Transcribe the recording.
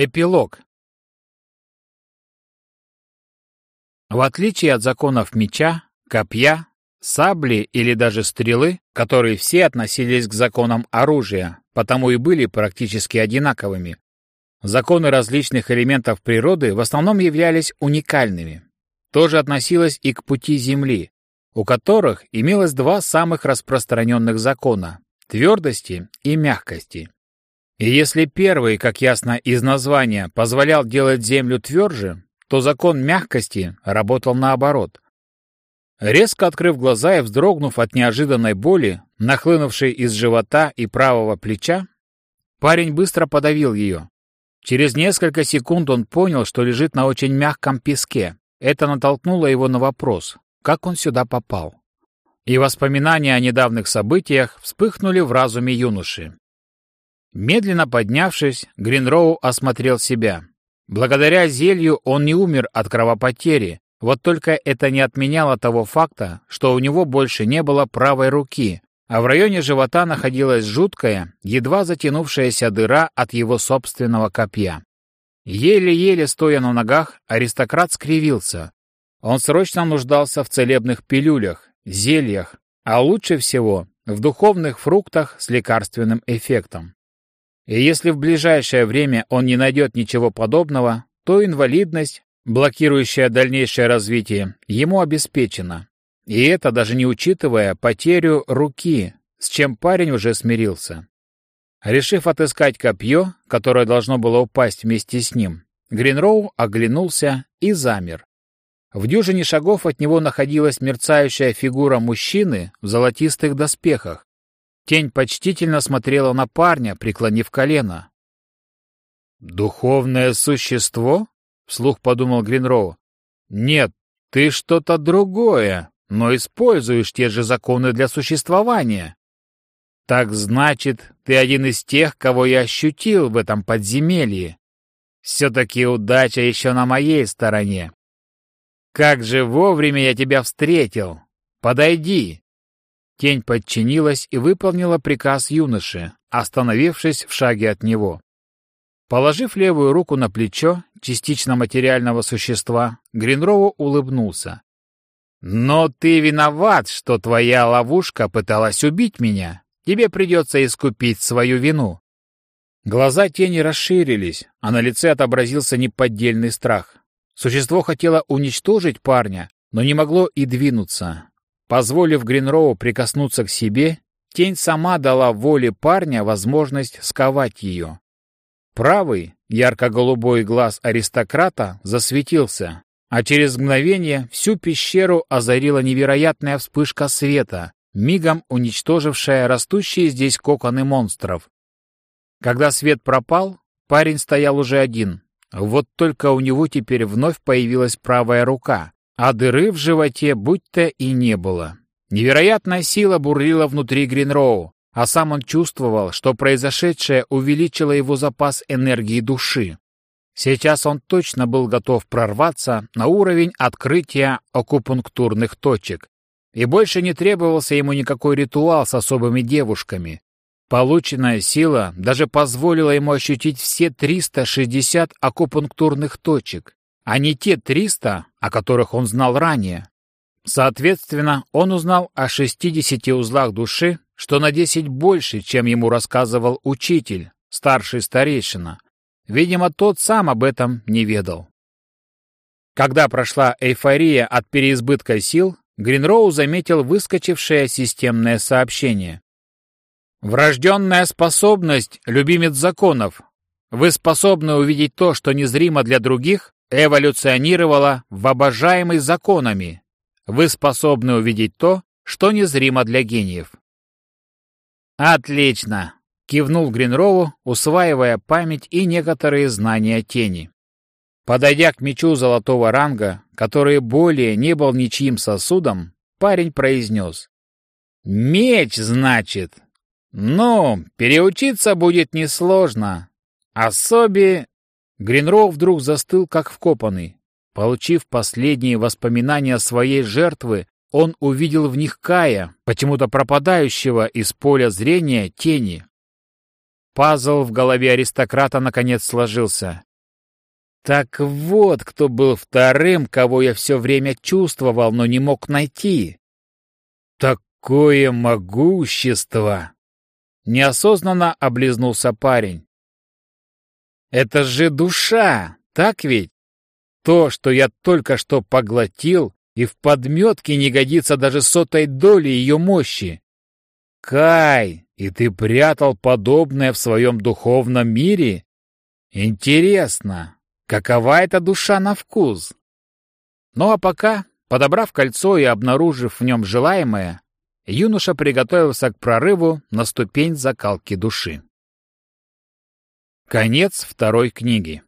Эпилог. В отличие от законов меча, копья, сабли или даже стрелы, которые все относились к законам оружия, потому и были практически одинаковыми, законы различных элементов природы в основном являлись уникальными. То же относилось и к пути Земли, у которых имелось два самых распространенных закона – твердости и мягкости. И если первый, как ясно из названия, позволял делать Землю тверже, то закон мягкости работал наоборот. Резко открыв глаза и вздрогнув от неожиданной боли, нахлынувшей из живота и правого плеча, парень быстро подавил ее. Через несколько секунд он понял, что лежит на очень мягком песке. Это натолкнуло его на вопрос, как он сюда попал. И воспоминания о недавних событиях вспыхнули в разуме юноши. Медленно поднявшись, Гринроу осмотрел себя. Благодаря зелью он не умер от кровопотери, вот только это не отменяло того факта, что у него больше не было правой руки, а в районе живота находилась жуткая, едва затянувшаяся дыра от его собственного копья. Еле-еле стоя на ногах, аристократ скривился. Он срочно нуждался в целебных пилюлях, зельях, а лучше всего в духовных фруктах с лекарственным эффектом. И если в ближайшее время он не найдет ничего подобного, то инвалидность, блокирующая дальнейшее развитие, ему обеспечена. И это даже не учитывая потерю руки, с чем парень уже смирился. Решив отыскать копье, которое должно было упасть вместе с ним, Гринроу оглянулся и замер. В дюжине шагов от него находилась мерцающая фигура мужчины в золотистых доспехах, Тень почтительно смотрела на парня, преклонив колено. «Духовное существо?» — вслух подумал Гринроу. «Нет, ты что-то другое, но используешь те же законы для существования. Так значит, ты один из тех, кого я ощутил в этом подземелье. Все-таки удача еще на моей стороне. Как же вовремя я тебя встретил! Подойди!» Тень подчинилась и выполнила приказ юноши, остановившись в шаге от него. Положив левую руку на плечо частично материального существа, Гринроу улыбнулся. «Но ты виноват, что твоя ловушка пыталась убить меня. Тебе придется искупить свою вину». Глаза тени расширились, а на лице отобразился неподдельный страх. Существо хотело уничтожить парня, но не могло и двинуться. Позволив Гринроу прикоснуться к себе, тень сама дала воле парня возможность сковать ее. Правый, ярко-голубой глаз аристократа засветился, а через мгновение всю пещеру озарила невероятная вспышка света, мигом уничтожившая растущие здесь коконы монстров. Когда свет пропал, парень стоял уже один. Вот только у него теперь вновь появилась правая рука, а дыры в животе будто и не было. Невероятная сила бурлила внутри Гринроу, а сам он чувствовал, что произошедшее увеличило его запас энергии души. Сейчас он точно был готов прорваться на уровень открытия акупунктурных точек, и больше не требовался ему никакой ритуал с особыми девушками. Полученная сила даже позволила ему ощутить все 360 акупунктурных точек а не те 300, о которых он знал ранее. Соответственно, он узнал о 60 узлах души, что на 10 больше, чем ему рассказывал учитель, старший старейшина. Видимо, тот сам об этом не ведал. Когда прошла эйфория от переизбытка сил, Гринроу заметил выскочившее системное сообщение. «Врожденная способность, любимец законов. Вы способны увидеть то, что незримо для других, эволюционировала в обожаемый законами. Вы способны увидеть то, что незримо для гениев. «Отлично!» — кивнул Гринрову, усваивая память и некоторые знания тени. Подойдя к мечу золотого ранга, который более не был ничьим сосудом, парень произнес. «Меч, значит? Ну, переучиться будет несложно. Особи Гринроу вдруг застыл, как вкопанный. Получив последние воспоминания своей жертвы, он увидел в них Кая, почему-то пропадающего из поля зрения тени. Пазл в голове аристократа наконец сложился. Так вот, кто был вторым, кого я все время чувствовал, но не мог найти. Такое могущество! Неосознанно облизнулся парень. Это же душа, так ведь? То, что я только что поглотил, и в подметке не годится даже сотой доли ее мощи. Кай, и ты прятал подобное в своем духовном мире? Интересно, какова эта душа на вкус? Ну а пока, подобрав кольцо и обнаружив в нем желаемое, юноша приготовился к прорыву на ступень закалки души. Конец второй книги.